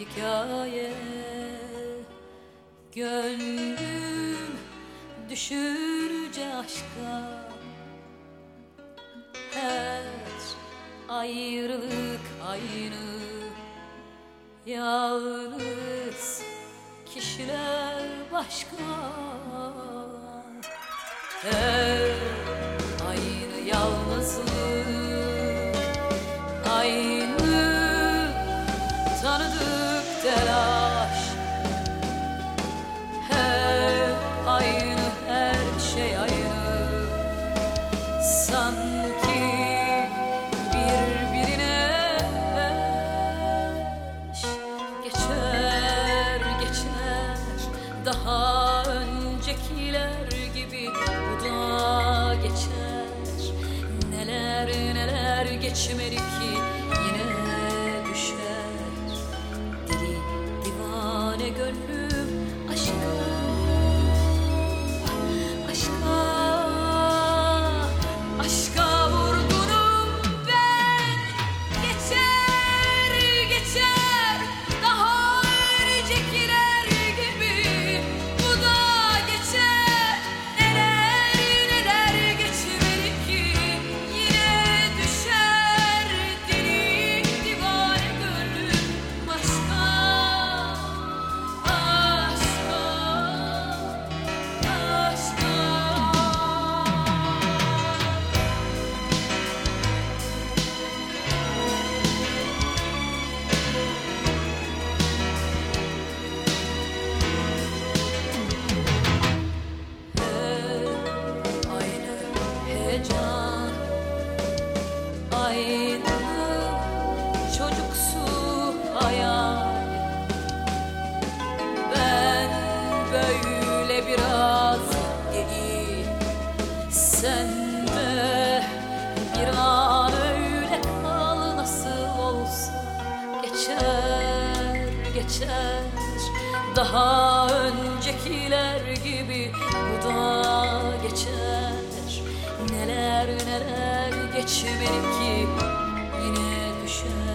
hikaye. Gönlüm düşürce aşka Her ayrılık aynı. Yalnız kişiler başka. Her telaş. Her aynı her şey aynı Sanki birbirine eş. Geçer geçer. Daha öncekiler gibi Bu da geçer. Neler neler geçmeli ki divane gönlüm Geçer. Daha öncekiler gibi bu da geçer. Neler neler geçmeli ki yine düşer